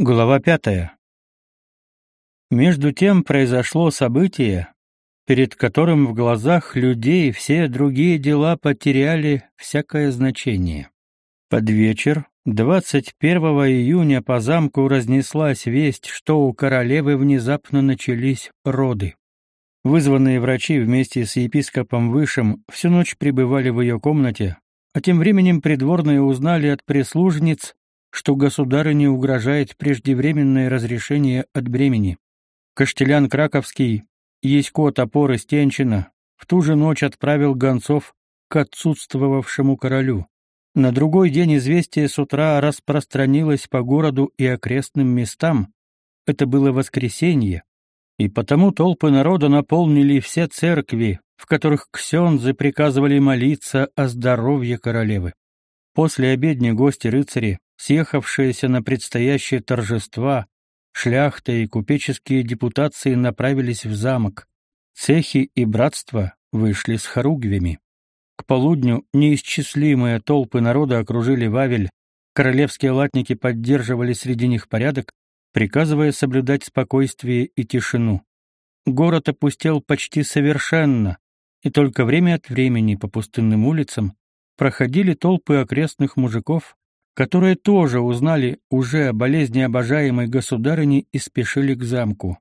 Глава пятая. Между тем произошло событие, перед которым в глазах людей все другие дела потеряли всякое значение. Под вечер 21 июня по замку разнеслась весть, что у королевы внезапно начались роды. Вызванные врачи вместе с епископом Вышем всю ночь пребывали в ее комнате, а тем временем придворные узнали от прислужниц, что государыне угрожает преждевременное разрешение от бремени. Каштелян Краковский, Есько Топор из Тенчина, в ту же ночь отправил гонцов к отсутствовавшему королю. На другой день известие с утра распространилось по городу и окрестным местам. Это было воскресенье, и потому толпы народа наполнили все церкви, в которых ксензы приказывали молиться о здоровье королевы. После обедни гости-рыцари, съехавшиеся на предстоящие торжества, шляхта и купеческие депутации направились в замок. Цехи и братства вышли с хоругвями. К полудню неисчислимые толпы народа окружили Вавель, королевские латники поддерживали среди них порядок, приказывая соблюдать спокойствие и тишину. Город опустел почти совершенно, и только время от времени по пустынным улицам проходили толпы окрестных мужиков, которые тоже узнали уже о болезни обожаемой государыни и спешили к замку.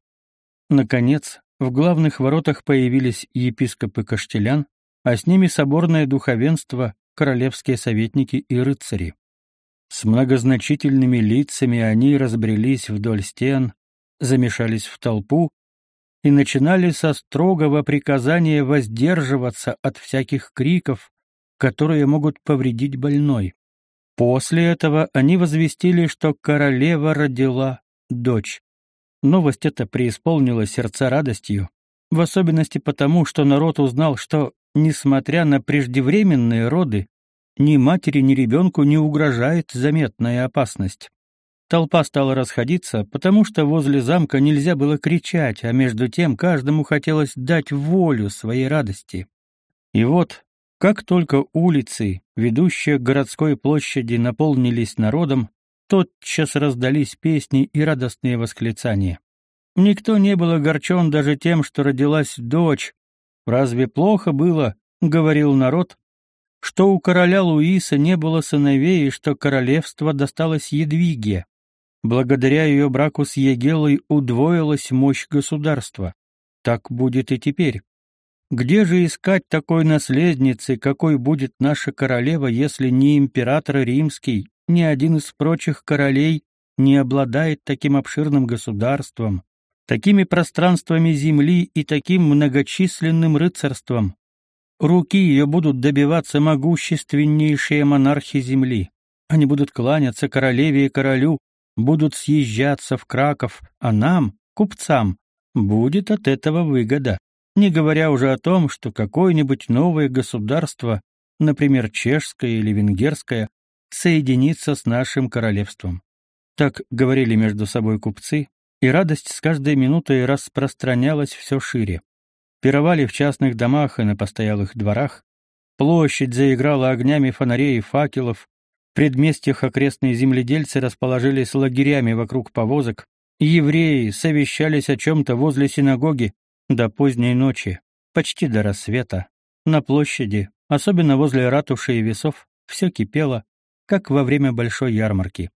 Наконец, в главных воротах появились епископы Каштелян, а с ними соборное духовенство, королевские советники и рыцари. С многозначительными лицами они разбрелись вдоль стен, замешались в толпу и начинали со строгого приказания воздерживаться от всяких криков, которые могут повредить больной. После этого они возвестили, что королева родила дочь. Новость эта преисполнила сердца радостью, в особенности потому, что народ узнал, что, несмотря на преждевременные роды, ни матери, ни ребенку не угрожает заметная опасность. Толпа стала расходиться, потому что возле замка нельзя было кричать, а между тем каждому хотелось дать волю своей радости. И вот, как только улицы, ведущие к городской площади, наполнились народом, тотчас раздались песни и радостные восклицания. Никто не был огорчен даже тем, что родилась дочь. Разве плохо было, — говорил народ, — что у короля Луиса не было сыновей и что королевство досталось Едвиге. Благодаря ее браку с Егелой удвоилась мощь государства. Так будет и теперь. Где же искать такой наследницы, какой будет наша королева, если ни император римский, ни один из прочих королей не обладает таким обширным государством, такими пространствами земли и таким многочисленным рыцарством? Руки ее будут добиваться могущественнейшие монархи земли. Они будут кланяться королеве и королю, будут съезжаться в Краков, а нам, купцам, будет от этого выгода не говоря уже о том, что какое-нибудь новое государство, например, чешское или венгерское, соединится с нашим королевством. Так говорили между собой купцы, и радость с каждой минутой распространялась все шире. Пировали в частных домах и на постоялых дворах, площадь заиграла огнями фонарей и факелов, в предместьях окрестные земледельцы расположились лагерями вокруг повозок, евреи совещались о чем-то возле синагоги, до поздней ночи, почти до рассвета, на площади, особенно возле ратуши и весов, все кипело, как во время большой ярмарки.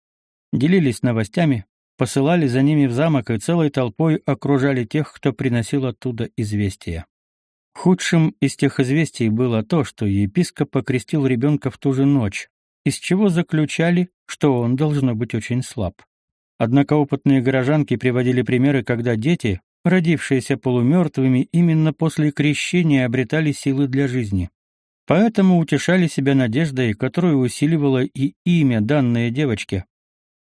Делились новостями, посылали за ними в замок и целой толпой окружали тех, кто приносил оттуда известия. Худшим из тех известий было то, что епископ покрестил ребенка в ту же ночь, из чего заключали, что он должно быть очень слаб. Однако опытные горожанки приводили примеры, когда дети, родившиеся полумертвыми, именно после крещения обретали силы для жизни. Поэтому утешали себя надеждой, которую усиливало и имя данной девочке.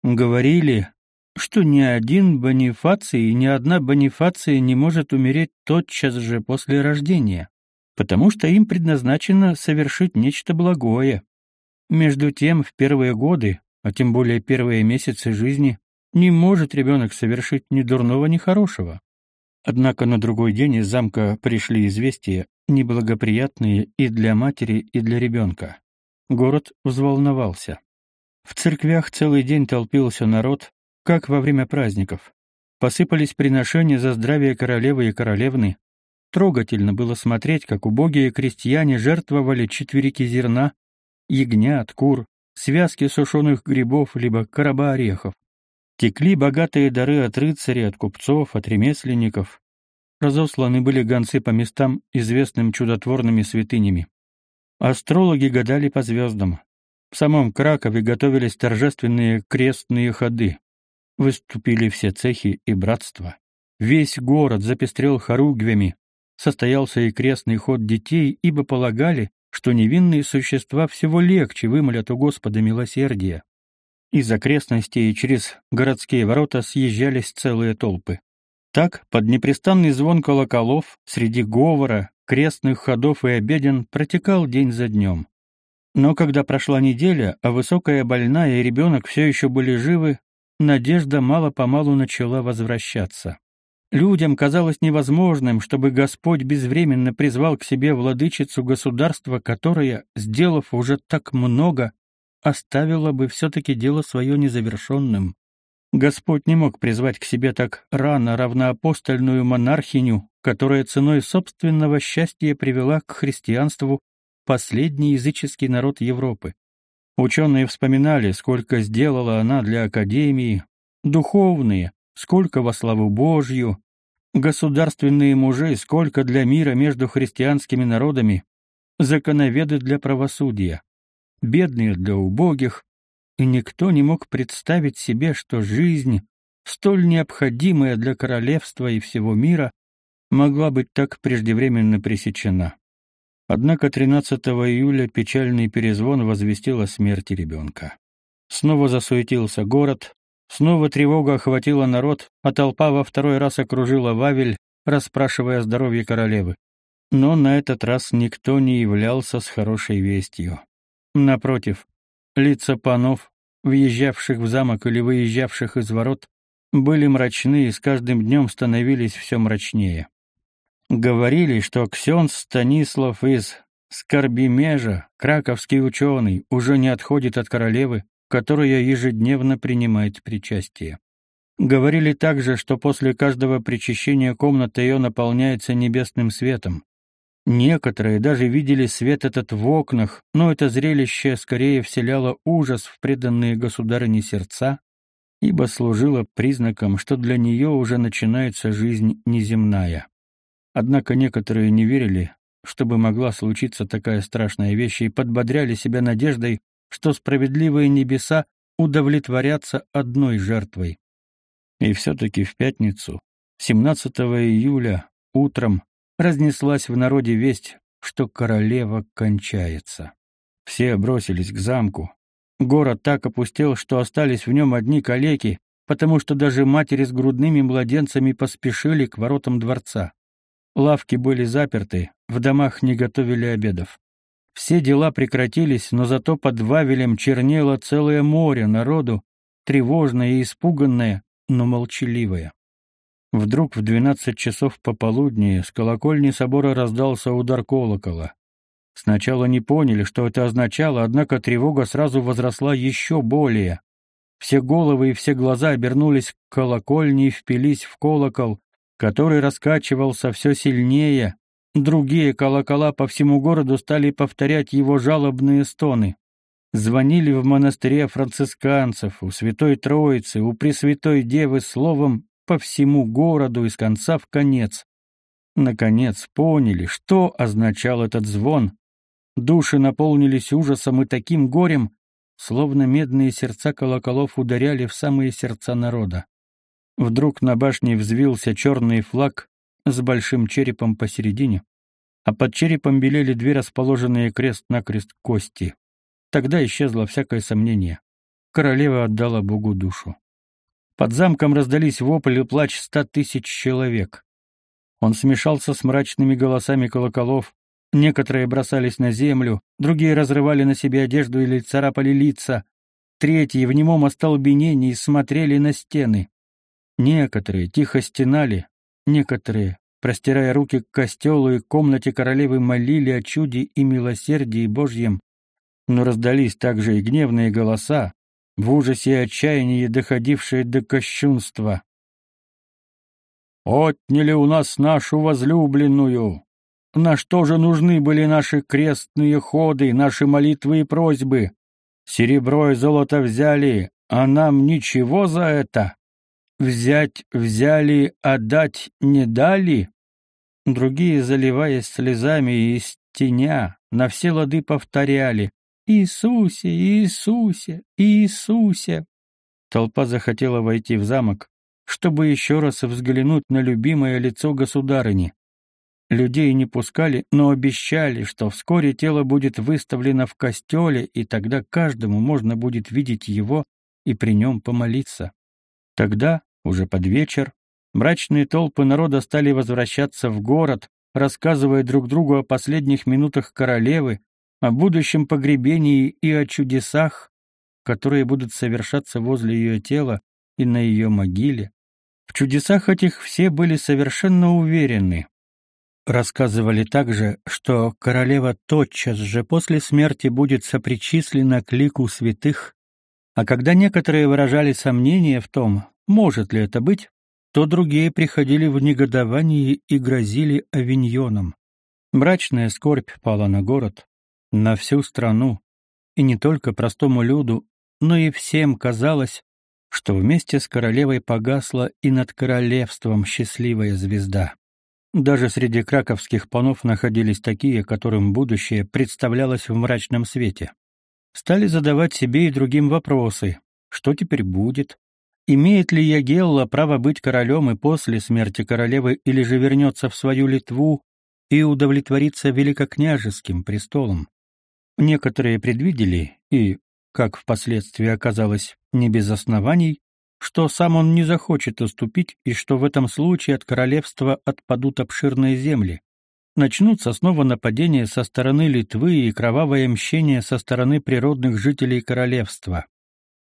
Говорили, что ни один бонифаций ни одна бонифация не может умереть тотчас же после рождения, потому что им предназначено совершить нечто благое. Между тем, в первые годы, а тем более первые месяцы жизни, не может ребенок совершить ни дурного, ни хорошего. Однако на другой день из замка пришли известия, неблагоприятные и для матери, и для ребенка. Город взволновался. В церквях целый день толпился народ, как во время праздников. Посыпались приношения за здравие королевы и королевны. Трогательно было смотреть, как убогие крестьяне жертвовали четверики зерна, ягнят, кур, связки сушеных грибов либо короба орехов. Текли богатые дары от рыцарей, от купцов, от ремесленников. Разосланы были гонцы по местам, известным чудотворными святынями. Астрологи гадали по звездам. В самом Кракове готовились торжественные крестные ходы. Выступили все цехи и братства. Весь город запестрел хоругвями. Состоялся и крестный ход детей, ибо полагали, что невинные существа всего легче вымолят у Господа милосердия. Из окрестностей через городские ворота съезжались целые толпы. Так, под непрестанный звон колоколов, среди говора, крестных ходов и обеден протекал день за днем. Но когда прошла неделя, а высокая больная и ребенок все еще были живы, надежда мало-помалу начала возвращаться. Людям казалось невозможным, чтобы Господь безвременно призвал к себе владычицу государства, которая, сделав уже так много, оставила бы все-таки дело свое незавершенным. Господь не мог призвать к себе так рано равноапостольную монархиню, которая ценой собственного счастья привела к христианству последний языческий народ Европы. Ученые вспоминали, сколько сделала она для Академии, духовные, сколько во славу Божью, государственные мужи, сколько для мира между христианскими народами, законоведы для правосудия бедные для убогих, и никто не мог представить себе, что жизнь, столь необходимая для королевства и всего мира, могла быть так преждевременно пресечена. Однако 13 июля печальный перезвон возвестил о смерти ребенка. Снова засуетился город, снова тревога охватила народ, а толпа во второй раз окружила Вавель, расспрашивая о здоровье королевы. Но на этот раз никто не являлся с хорошей вестью. Напротив, лица панов, въезжавших в замок или выезжавших из ворот, были мрачны и с каждым днем становились все мрачнее. Говорили, что Ксенц Станислав из Скорбимежа, краковский ученый, уже не отходит от королевы, которая ежедневно принимает причастие. Говорили также, что после каждого причащения комната ее наполняется небесным светом, Некоторые даже видели свет этот в окнах, но это зрелище скорее вселяло ужас в преданные государыне сердца, ибо служило признаком, что для нее уже начинается жизнь неземная. Однако некоторые не верили, чтобы могла случиться такая страшная вещь, и подбодряли себя надеждой, что справедливые небеса удовлетворятся одной жертвой. И все-таки в пятницу, 17 июля, утром, разнеслась в народе весть, что королева кончается. Все бросились к замку. Город так опустел, что остались в нем одни калеки, потому что даже матери с грудными младенцами поспешили к воротам дворца. Лавки были заперты, в домах не готовили обедов. Все дела прекратились, но зато под Вавелем чернело целое море народу, тревожное и испуганное, но молчаливое. Вдруг в двенадцать часов пополудни с колокольни собора раздался удар колокола. Сначала не поняли, что это означало, однако тревога сразу возросла еще более. Все головы и все глаза обернулись к колокольне и впились в колокол, который раскачивался все сильнее. Другие колокола по всему городу стали повторять его жалобные стоны. Звонили в монастыре францисканцев, у Святой Троицы, у Пресвятой Девы словом по всему городу из конца в конец. Наконец поняли, что означал этот звон. Души наполнились ужасом и таким горем, словно медные сердца колоколов ударяли в самые сердца народа. Вдруг на башне взвился черный флаг с большим черепом посередине, а под черепом белели две расположенные крест-накрест кости. Тогда исчезло всякое сомнение. Королева отдала Богу душу. Под замком раздались вопли и плач ста тысяч человек. Он смешался с мрачными голосами колоколов. Некоторые бросались на землю, другие разрывали на себе одежду или царапали лица. Третьи в немом остолбенении смотрели на стены. Некоторые тихо стенали, некоторые, простирая руки к костелу и комнате королевы, молили о чуде и милосердии Божьем. Но раздались также и гневные голоса, в ужасе и отчаянии доходившее до кощунства. «Отняли у нас нашу возлюбленную! На что же нужны были наши крестные ходы, наши молитвы и просьбы? Серебро и золото взяли, а нам ничего за это? Взять взяли, а дать не дали?» Другие, заливаясь слезами и стеня, на все лады повторяли «Иисусе! Иисусе! Иисусе!» Толпа захотела войти в замок, чтобы еще раз взглянуть на любимое лицо государыни. Людей не пускали, но обещали, что вскоре тело будет выставлено в костеле, и тогда каждому можно будет видеть его и при нем помолиться. Тогда, уже под вечер, мрачные толпы народа стали возвращаться в город, рассказывая друг другу о последних минутах королевы, о будущем погребении и о чудесах, которые будут совершаться возле ее тела и на ее могиле. В чудесах этих все были совершенно уверены. Рассказывали также, что королева тотчас же после смерти будет сопричислена к лику святых, а когда некоторые выражали сомнения в том, может ли это быть, то другие приходили в негодование и грозили авиньоном. Мрачная скорбь пала на город, на всю страну, и не только простому люду, но и всем казалось, что вместе с королевой погасла и над королевством счастливая звезда. Даже среди краковских панов находились такие, которым будущее представлялось в мрачном свете. Стали задавать себе и другим вопросы: что теперь будет? Имеет ли Ягелла право быть королем и после смерти королевы или же вернется в свою Литву и удовлетворится великокняжеским престолом? Некоторые предвидели, и, как впоследствии оказалось, не без оснований, что сам он не захочет уступить и что в этом случае от королевства отпадут обширные земли. Начнутся снова нападения со стороны Литвы и кровавое мщение со стороны природных жителей королевства.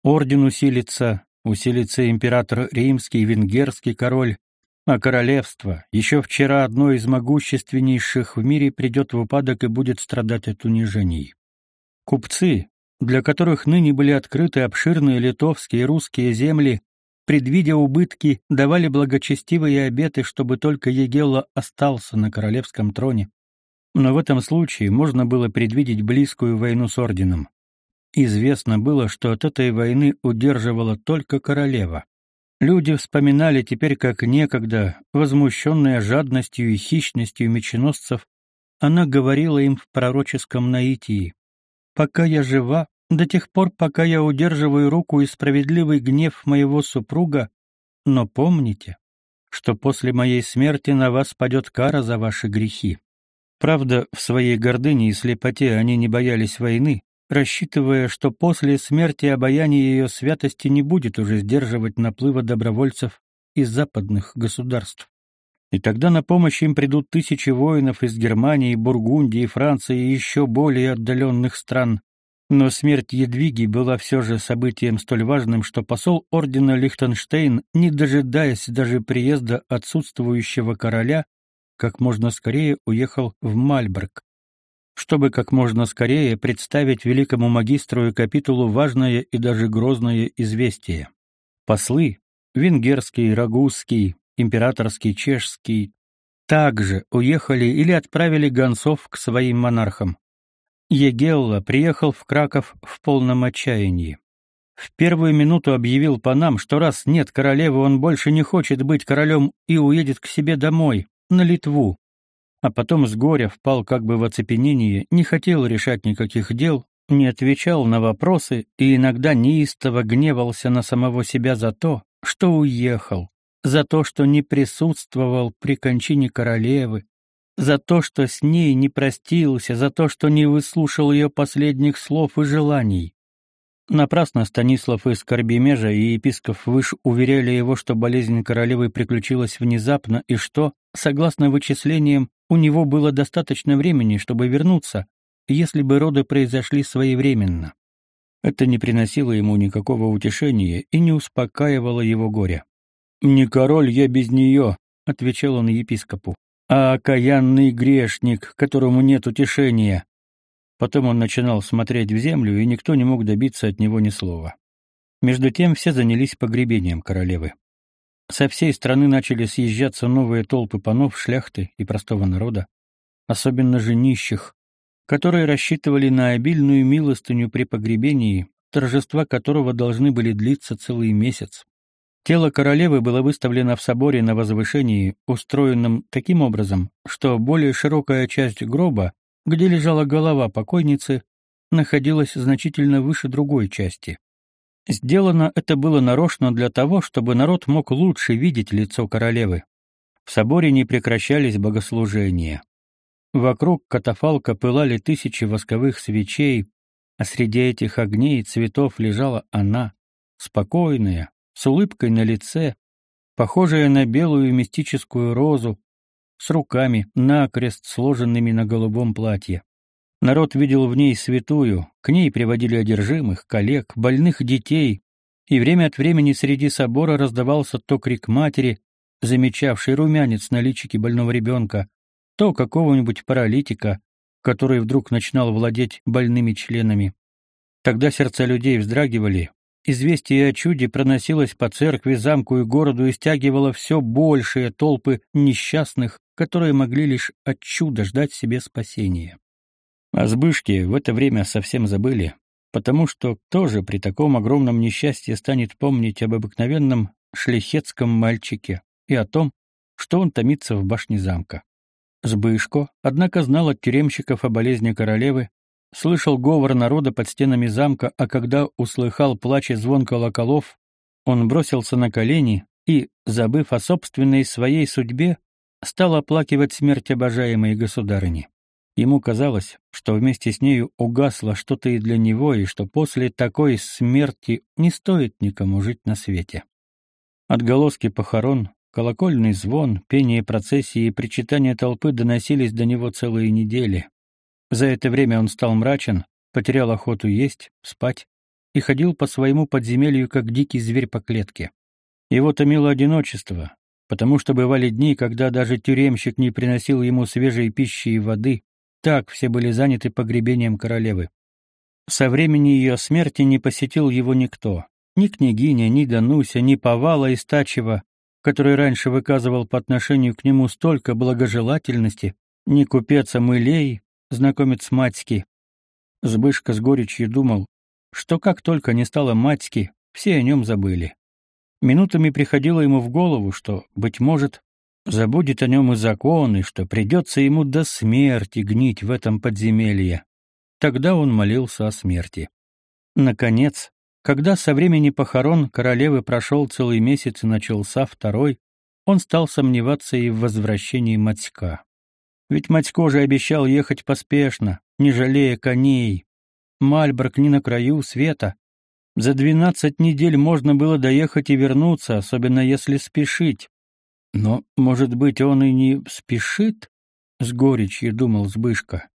Орден усилится, усилится император римский и венгерский король, а королевство, еще вчера одно из могущественнейших в мире, придет в упадок и будет страдать от унижений. Купцы, для которых ныне были открыты обширные литовские и русские земли, предвидя убытки, давали благочестивые обеты, чтобы только Егелла остался на королевском троне. Но в этом случае можно было предвидеть близкую войну с орденом. Известно было, что от этой войны удерживала только королева. Люди вспоминали теперь, как некогда, возмущенная жадностью и хищностью меченосцев, она говорила им в пророческом наитии пока я жива, до тех пор, пока я удерживаю руку и справедливый гнев моего супруга, но помните, что после моей смерти на вас падет кара за ваши грехи. Правда, в своей гордыне и слепоте они не боялись войны, рассчитывая, что после смерти обаяние ее святости не будет уже сдерживать наплыва добровольцев из западных государств. И тогда на помощь им придут тысячи воинов из Германии, Бургундии, Франции и еще более отдаленных стран. Но смерть Едвиги была все же событием столь важным, что посол ордена Лихтенштейн, не дожидаясь даже приезда отсутствующего короля, как можно скорее уехал в Мальберг, чтобы как можно скорее представить великому магистру и капитулу важное и даже грозное известие. Послы, венгерский, рагузский, императорский, чешский, также уехали или отправили гонцов к своим монархам. Егелла приехал в Краков в полном отчаянии. В первую минуту объявил панам, что раз нет королевы, он больше не хочет быть королем и уедет к себе домой, на Литву. А потом с горя впал как бы в оцепенение, не хотел решать никаких дел, не отвечал на вопросы и иногда неистово гневался на самого себя за то, что уехал, за то, что не присутствовал при кончине королевы, за то, что с ней не простился, за то, что не выслушал ее последних слов и желаний. Напрасно Станислав из Корбемежа и епископ Выш уверяли его, что болезнь королевы приключилась внезапно и что, согласно вычислениям, у него было достаточно времени, чтобы вернуться, если бы роды произошли своевременно. Это не приносило ему никакого утешения и не успокаивало его горя. «Не король я без нее», — отвечал он епископу, «а окаянный грешник, которому нет утешения». Потом он начинал смотреть в землю, и никто не мог добиться от него ни слова. Между тем все занялись погребением королевы. Со всей страны начали съезжаться новые толпы панов, шляхты и простого народа, особенно же нищих, которые рассчитывали на обильную милостыню при погребении, торжества которого должны были длиться целый месяц. Тело королевы было выставлено в соборе на возвышении, устроенном таким образом, что более широкая часть гроба, где лежала голова покойницы, находилась значительно выше другой части. Сделано это было нарочно для того, чтобы народ мог лучше видеть лицо королевы. В соборе не прекращались богослужения. Вокруг катафалка пылали тысячи восковых свечей, а среди этих огней и цветов лежала она, спокойная, с улыбкой на лице, похожая на белую мистическую розу, с руками, накрест сложенными на голубом платье. Народ видел в ней святую, к ней приводили одержимых, коллег, больных детей, и время от времени среди собора раздавался то крик матери, замечавшей румянец на личике больного ребенка, то какого-нибудь паралитика, который вдруг начинал владеть больными членами. Тогда сердца людей вздрагивали, известие о чуде проносилось по церкви, замку и городу и стягивало все большие толпы несчастных, которые могли лишь от чуда ждать себе спасения. О Збышке в это время совсем забыли, потому что кто же при таком огромном несчастье станет помнить об обыкновенном шляхетском мальчике и о том, что он томится в башне замка. Збышко, однако, знал от тюремщиков о болезни королевы, слышал говор народа под стенами замка, а когда услыхал плач и звон колоколов, он бросился на колени и, забыв о собственной своей судьбе, стал оплакивать смерть обожаемой государыни. Ему казалось, что вместе с нею угасло что-то и для него, и что после такой смерти не стоит никому жить на свете. Отголоски похорон, колокольный звон, пение процессии и причитания толпы доносились до него целые недели. За это время он стал мрачен, потерял охоту есть, спать и ходил по своему подземелью, как дикий зверь по клетке. Его томило одиночество, потому что бывали дни, когда даже тюремщик не приносил ему свежей пищи и воды, так все были заняты погребением королевы. Со времени ее смерти не посетил его никто. Ни княгиня, ни Дануся, ни Повала из Тачева, который раньше выказывал по отношению к нему столько благожелательности, ни купец Амылей, знакомец Матьки. Збышка с горечью думал, что как только не стало Матьки, все о нем забыли. Минутами приходило ему в голову, что, быть может, забудет о нем и закон, и что придется ему до смерти гнить в этом подземелье. Тогда он молился о смерти. Наконец, когда со времени похорон королевы прошел целый месяц и начался второй, он стал сомневаться и в возвращении Матька. Ведь Матько же обещал ехать поспешно, не жалея коней. Мальборг не на краю света. За двенадцать недель можно было доехать и вернуться, особенно если спешить. Но, может быть, он и не спешит? С горечью думал Збышка.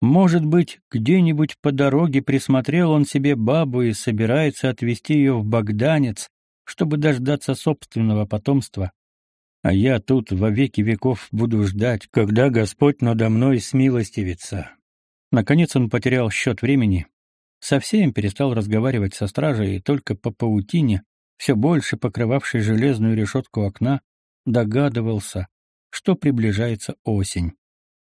Может быть, где-нибудь по дороге присмотрел он себе бабу и собирается отвезти ее в Богданец, чтобы дождаться собственного потомства. А я тут во веки веков буду ждать, когда Господь надо мной смилостивится. Наконец он потерял счет времени, совсем перестал разговаривать со стражей и только по паутине, все больше покрывавшей железную решетку окна, догадывался, что приближается осень.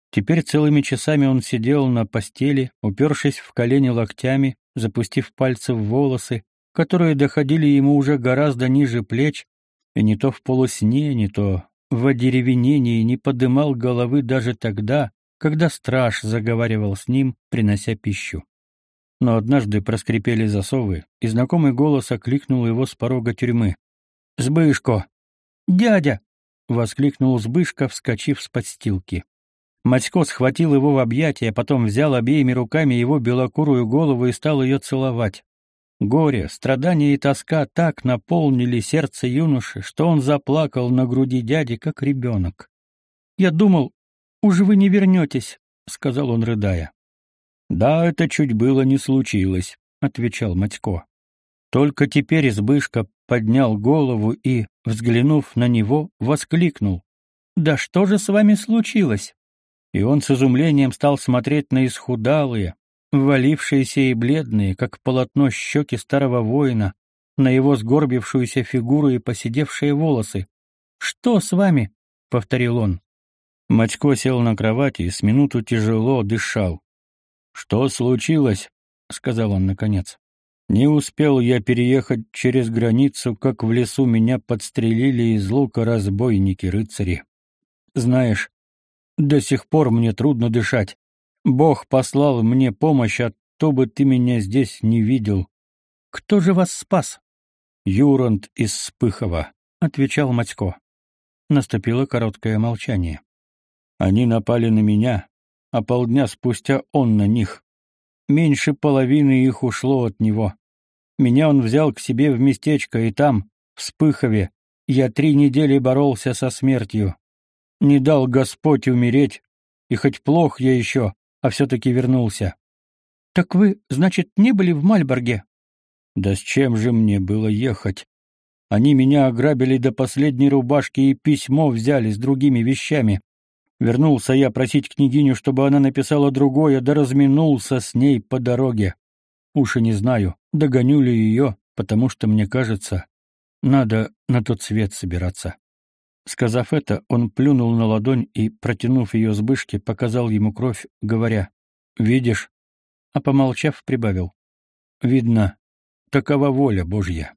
Теперь целыми часами он сидел на постели, упершись в колени локтями, запустив пальцы в волосы, которые доходили ему уже гораздо ниже плеч, и не то в полусне, не то в одеревенении не подымал головы даже тогда, когда страж заговаривал с ним, принося пищу. Но однажды проскрипели засовы, и знакомый голос окликнул его с порога тюрьмы. «Сбышко!» «Дядя!» — воскликнул Збышка, вскочив с подстилки. Матько схватил его в объятия, потом взял обеими руками его белокурую голову и стал ее целовать. Горе, страдания и тоска так наполнили сердце юноши, что он заплакал на груди дяди, как ребенок. «Я думал, уже вы не вернетесь», — сказал он, рыдая. «Да, это чуть было не случилось», — отвечал Матько. Только теперь Избышка поднял голову и, взглянув на него, воскликнул. «Да что же с вами случилось?» И он с изумлением стал смотреть на исхудалые, валившиеся и бледные, как полотно щеки старого воина, на его сгорбившуюся фигуру и поседевшие волосы. «Что с вами?» — повторил он. Матько сел на кровати и с минуту тяжело дышал. «Что случилось?» — сказал он наконец. «Не успел я переехать через границу, как в лесу меня подстрелили из лука разбойники-рыцари. Знаешь, до сих пор мне трудно дышать. Бог послал мне помощь, а то бы ты меня здесь не видел. Кто же вас спас? Юрант из Спыхова, отвечал Матько. Наступило короткое молчание. Они напали на меня, а полдня спустя он на них. Меньше половины их ушло от него. Меня он взял к себе в местечко, и там, в Спыхове, я три недели боролся со смертью. Не дал Господь умереть, и хоть плох я еще, а все-таки вернулся. — Так вы, значит, не были в Мальборге? — Да с чем же мне было ехать? Они меня ограбили до последней рубашки и письмо взяли с другими вещами. Вернулся я просить княгиню, чтобы она написала другое, да разминулся с ней по дороге. Уж и не знаю, догоню ли ее, потому что, мне кажется, надо на тот свет собираться. Сказав это, он плюнул на ладонь и, протянув ее Збышке, показал ему кровь, говоря, «Видишь?» А помолчав, прибавил, «Видно, такова воля Божья».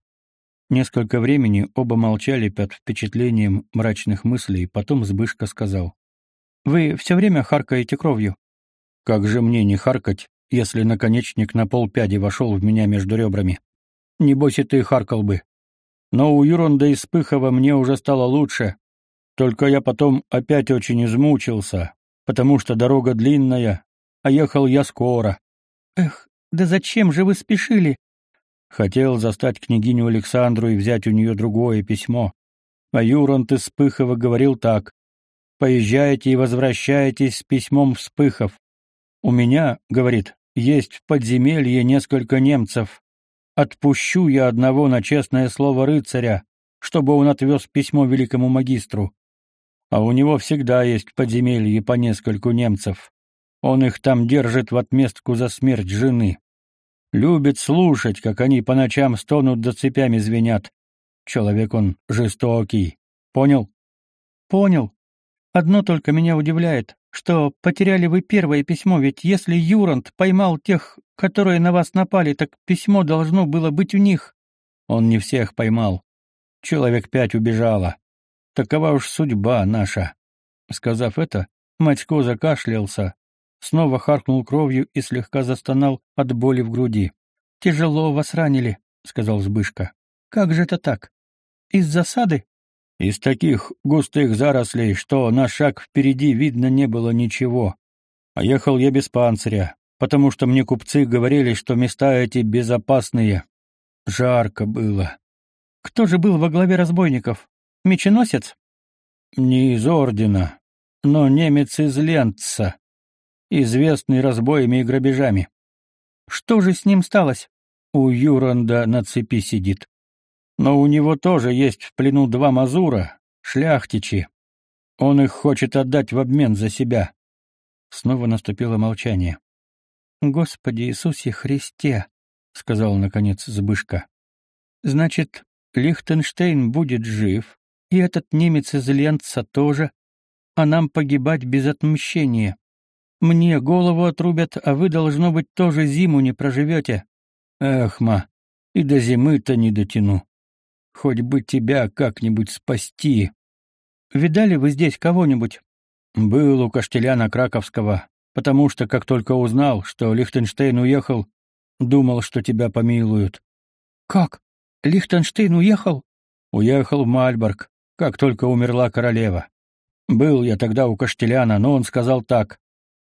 Несколько времени оба молчали под впечатлением мрачных мыслей, потом Збышка сказал, «Вы все время харкаете кровью». «Как же мне не харкать, если наконечник на полпяди вошел в меня между ребрами? Небось и ты харкал бы, но у Юронда из Пыхова мне уже стало лучше. Только я потом опять очень измучился, потому что дорога длинная, а ехал я скоро. Эх, да зачем же вы спешили? Хотел застать княгиню Александру и взять у нее другое письмо. А Юронт из говорил так. «Поезжайте и возвращайтесь с письмом в Спыхов. У меня, — говорит, — есть в подземелье несколько немцев. Отпущу я одного на честное слово рыцаря, чтобы он отвез письмо великому магистру. А у него всегда есть в подземелье по нескольку немцев. Он их там держит в отместку за смерть жены. Любит слушать, как они по ночам стонут да цепями звенят. Человек он жестокий. Понял? Понял. Одно только меня удивляет что потеряли вы первое письмо, ведь если Юрант поймал тех, которые на вас напали, так письмо должно было быть у них. Он не всех поймал. Человек пять убежало. Такова уж судьба наша. Сказав это, Матько закашлялся, снова харкнул кровью и слегка застонал от боли в груди. «Тяжело вас ранили», — сказал Збышка. «Как же это так? Из засады?» Из таких густых зарослей, что на шаг впереди видно не было ничего. А ехал я без панциря, потому что мне купцы говорили, что места эти безопасные. Жарко было. Кто же был во главе разбойников? Меченосец? Не из ордена, но немец из Ленца, известный разбоями и грабежами. Что же с ним сталось? У Юранда на цепи сидит. Но у него тоже есть в плену два мазура, шляхтичи. Он их хочет отдать в обмен за себя. Снова наступило молчание. Господи Иисусе Христе, сказал наконец Збышка. Значит, Лихтенштейн будет жив, и этот немец из Ленца тоже, а нам погибать без отмщения. Мне голову отрубят, а вы должно быть тоже зиму не проживете. Эх, ма, и до зимы-то не дотяну. Хоть бы тебя как-нибудь спасти. Видали вы здесь кого-нибудь? Был у Каштеляна Краковского, потому что, как только узнал, что Лихтенштейн уехал, думал, что тебя помилуют. Как? Лихтенштейн уехал? Уехал в Мальборг, как только умерла королева. Был я тогда у Каштеляна, но он сказал так.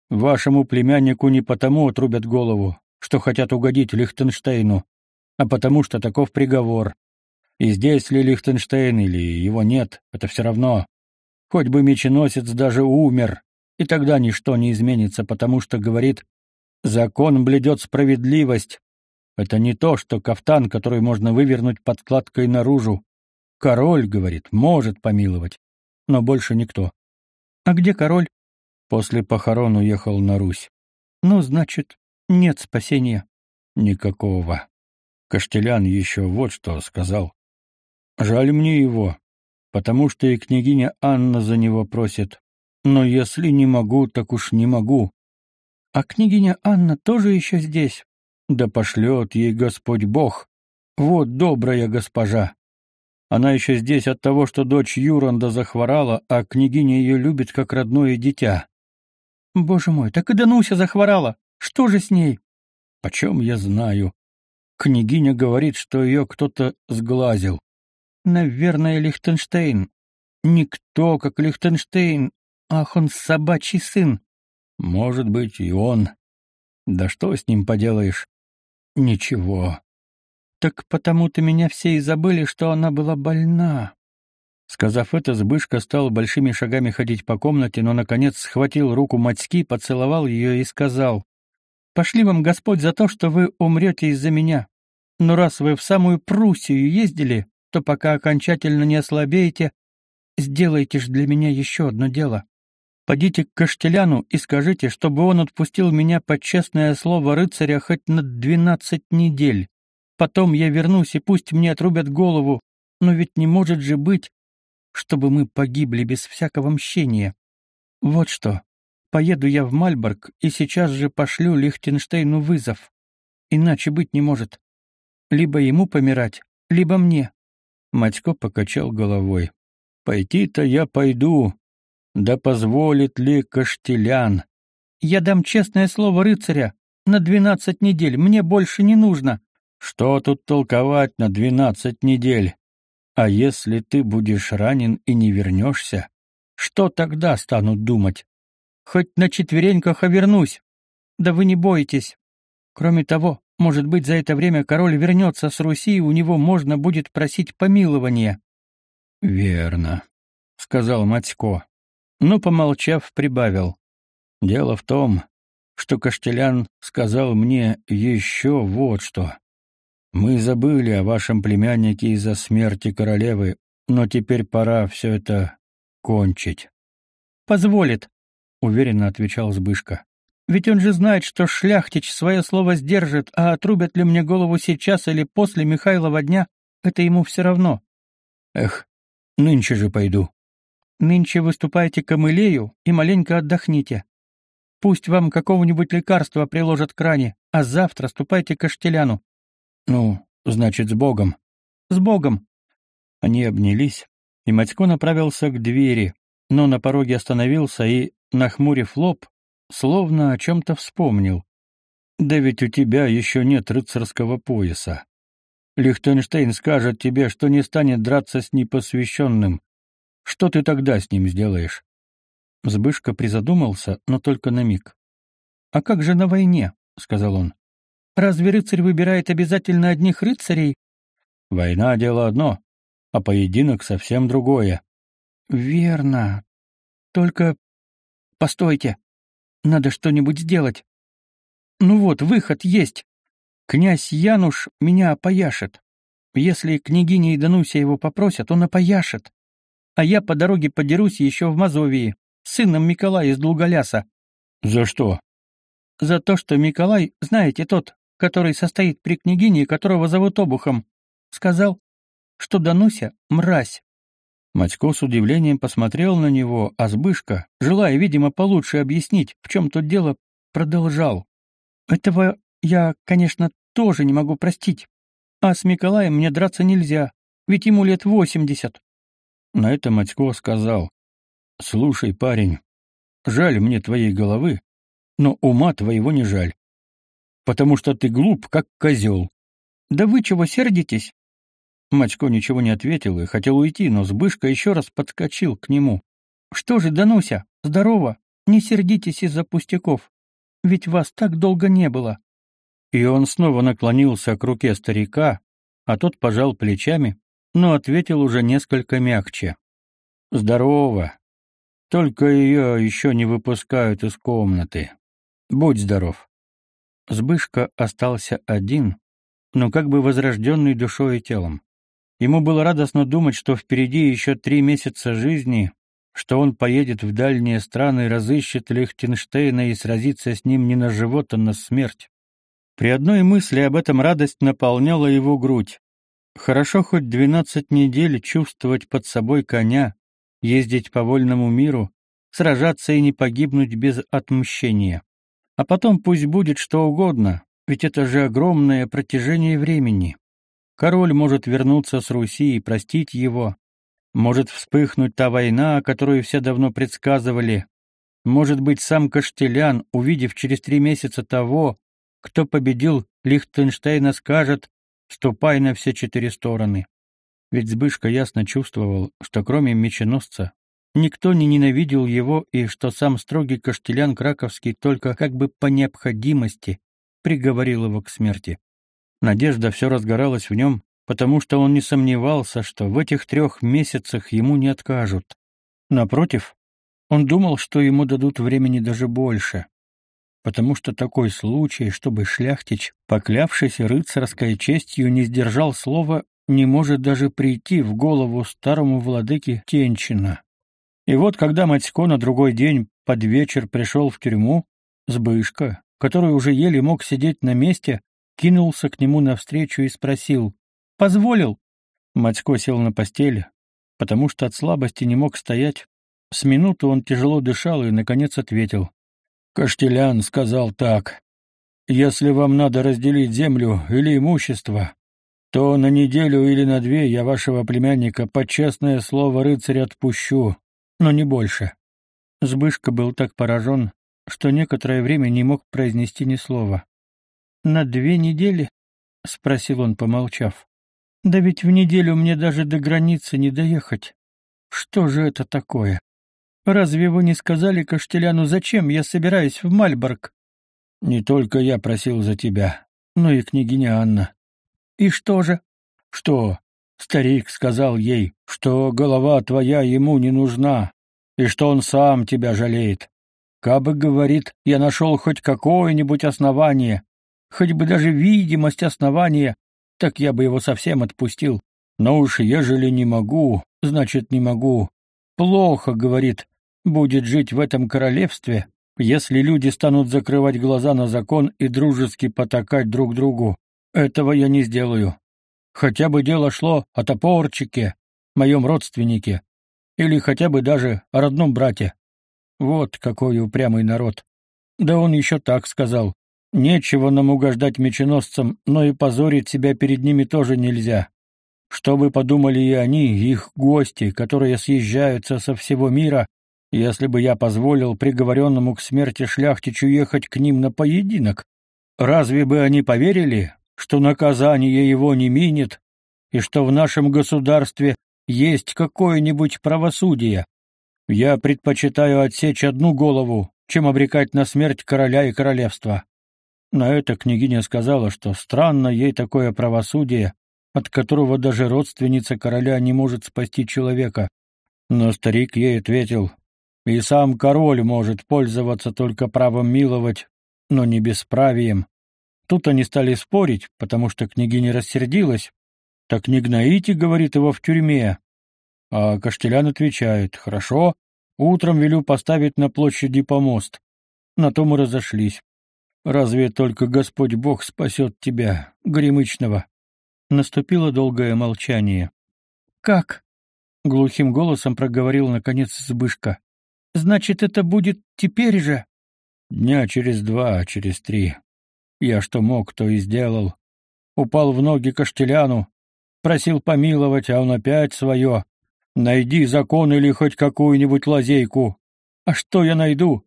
Вашему племяннику не потому отрубят голову, что хотят угодить Лихтенштейну, а потому что таков приговор. И здесь ли Лихтенштейн или его нет, это все равно. Хоть бы меченосец даже умер, и тогда ничто не изменится, потому что, говорит, закон бледет справедливость. Это не то, что кафтан, который можно вывернуть подкладкой наружу. Король, говорит, может помиловать, но больше никто. А где король? После похорон уехал на Русь. Ну, значит, нет спасения. Никакого. Каштелян еще вот что сказал. Жаль мне его, потому что и княгиня Анна за него просит. Но если не могу, так уж не могу. А княгиня Анна тоже еще здесь? Да пошлет ей Господь Бог. Вот добрая госпожа. Она еще здесь от того, что дочь Юранда захворала, а княгиня ее любит как родное дитя. Боже мой, так и Дануся захворала. Что же с ней? Почем я знаю? Княгиня говорит, что ее кто-то сглазил. Наверное, Лихтенштейн. Никто, как Лихтенштейн. Ах, он собачий сын. Может быть, и он. Да что с ним поделаешь? Ничего. Так потому-то меня все и забыли, что она была больна. Сказав это, Збышка стал большими шагами ходить по комнате, но, наконец, схватил руку Матьки, поцеловал ее и сказал, «Пошли вам, Господь, за то, что вы умрете из-за меня. Но раз вы в самую Пруссию ездили, то пока окончательно не ослабеете, сделайте ж для меня еще одно дело. Подите к Каштеляну и скажите, чтобы он отпустил меня под честное слово рыцаря хоть на двенадцать недель. Потом я вернусь, и пусть мне отрубят голову, но ведь не может же быть, чтобы мы погибли без всякого мщения. Вот что. Поеду я в Мальборг и сейчас же пошлю Лихтенштейну вызов. Иначе быть не может. Либо ему помирать, либо мне. Матько покачал головой. Пойти-то я пойду. Да позволит ли Каштелян? Я дам честное слово рыцаря. На двенадцать недель. Мне больше не нужно. Что тут толковать на двенадцать недель? А если ты будешь ранен и не вернешься, что тогда станут думать? Хоть на четвереньках овернусь. Да вы не бойтесь. Кроме того, может быть, за это время король вернется с Руси, и у него можно будет просить помилования. — Верно, — сказал Матько, но, помолчав, прибавил. — Дело в том, что Каштелян сказал мне еще вот что. Мы забыли о вашем племяннике из-за смерти королевы, но теперь пора все это кончить. — Позволит, — уверенно отвечал Збышка. — Ведь он же знает, что шляхтич свое слово сдержит, а отрубят ли мне голову сейчас или после Михайлова дня, это ему все равно. — Эх, нынче же пойду. — Нынче выступайте к Амылею и маленько отдохните. Пусть вам какого-нибудь лекарства приложат к ране, а завтра ступайте к Аштеляну. Ну, значит, с Богом. С Богом. Они обнялись, и Матько направился к двери, но на пороге остановился и, нахмурив лоб, словно о чем-то вспомнил. «Да ведь у тебя еще нет рыцарского пояса. Лихтенштейн скажет тебе, что не станет драться с непосвященным. Что ты тогда с ним сделаешь?» Збышка призадумался, но только на миг. «А как же на войне?» — сказал он. Разве рыцарь выбирает обязательно одних рыцарей? Война — дело одно, а поединок — совсем другое. Верно. Только... Постойте. Надо что-нибудь сделать. Ну вот, выход есть. Князь Януш меня опояшет. Если княгиня и Дануся его попросят, он опояшет. А я по дороге подерусь еще в Мазовии, с сыном Миколая из Долголяса. За что? За то, что Миколай, знаете, тот, который состоит при княгине, которого зовут Обухом, сказал, что Дануся — мразь. Матько с удивлением посмотрел на него, а Збышка, желая, видимо, получше объяснить, в чем тут дело, продолжал. «Этого я, конечно, тоже не могу простить. А с Миколаем мне драться нельзя, ведь ему лет восемьдесят». На это Матько сказал. «Слушай, парень, жаль мне твоей головы, но ума твоего не жаль потому что ты глуп, как козел». «Да вы чего сердитесь?» Мачко ничего не ответил и хотел уйти, но Збышка еще раз подскочил к нему. «Что же, Дануся, здорово, не сердитесь из-за пустяков, ведь вас так долго не было». И он снова наклонился к руке старика, а тот пожал плечами, но ответил уже несколько мягче. «Здорово. Только ее еще не выпускают из комнаты. Будь здоров». Збышка остался один, но как бы возрожденный душой и телом. Ему было радостно думать, что впереди еще три месяца жизни, что он поедет в дальние страны, разыщет Лихтенштейна и сразится с ним не на живот, а на смерть. При одной мысли об этом радость наполняла его грудь. Хорошо хоть двенадцать недель чувствовать под собой коня, ездить по вольному миру, сражаться и не погибнуть без отмщения. А потом пусть будет что угодно, ведь это же огромное протяжение времени. Король может вернуться с Руси и простить его. Может вспыхнуть та война, которую все давно предсказывали. Может быть, сам Каштелян, увидев через три месяца того, кто победил Лихтенштейна, скажет «ступай на все четыре стороны». Ведь Збышка ясно чувствовал, что кроме меченосца никто не ненавидел его и что сам строгий Каштелян Краковский только как бы по необходимости приговорил его к смерти. Надежда все разгоралась в нем, потому что он не сомневался, что в этих трех месяцах ему не откажут. Напротив, он думал, что ему дадут времени даже больше, потому что такой случай, чтобы шляхтич, поклявшись рыцарской честью, не сдержал слова, не может даже прийти в голову старому владыке Тенчина. И вот когда Матько на другой день под вечер пришел в тюрьму, Сбышка, который уже еле мог сидеть на месте, кинулся к нему навстречу и спросил «Позволил?» Матько сел на постели, потому что от слабости не мог стоять. С минуту он тяжело дышал и, наконец, ответил. «Каштелян сказал так. Если вам надо разделить землю или имущество, то на неделю или на две я вашего племянника под честное слово рыцаря отпущу, но не больше». Сбышка был так поражен, что некоторое время не мог произнести ни слова. «На две недели?» — спросил он, помолчав. «Да ведь в неделю мне даже до границы не доехать. Что же это такое? Разве вы не сказали Каштеляну, зачем я собираюсь в Мальборг?» «Не только я просил за тебя, но и княгиня Анна». «И что же?» «Что?» Старик сказал ей, что голова твоя ему не нужна, и что он сам тебя жалеет. Кабы, говорит, я нашел хоть какое-нибудь основание, хоть бы даже видимость основания, так я бы его совсем отпустил. Но уж ежели не могу, значит, не могу. Плохо, говорит, будет жить в этом королевстве, если люди станут закрывать глаза на закон и дружески потакать друг другу. Этого я не сделаю. Хотя бы дело шло о топорчике, моем родственнике, или хотя бы даже о родном брате. Вот какой упрямый народ. Да он еще так сказал. Нечего нам угождать меченосцам, но и позорить себя перед ними тоже нельзя. Что бы подумали и они, их гости, которые съезжаются со всего мира, если бы я позволил приговоренному к смерти шляхтичу ехать к ним на поединок? Разве бы они поверили, что наказание его не минет, и что в нашем государстве есть какое-нибудь правосудие? Я предпочитаю отсечь одну голову, чем обрекать на смерть короля и королевства. На это княгиня сказала, что странно ей такое правосудие, от которого даже родственница короля не может спасти человека. Но старик ей ответил, и сам король может пользоваться только правом миловать, но не бесправием. Тут они стали спорить, потому что княгиня рассердилась. «Так не гноите, — говорит его, — в тюрьме». А Каштелян отвечает, «Хорошо, утром велю поставить на площади помост». На то мы разошлись. Разве только Господь Бог спасет тебя, Гремычного?» Наступило долгое молчание. «Как?» — глухим голосом проговорил, наконец, Збышка. «Значит, это будет теперь же?» «Дня через два, через три. Я что мог, то и сделал. Упал в ноги Каштеляну, просил помиловать, а он опять свое. Найди закон или хоть какую-нибудь лазейку. А что я найду?